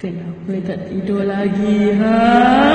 Kenapa boleh tak tidur lagi ha?